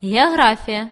география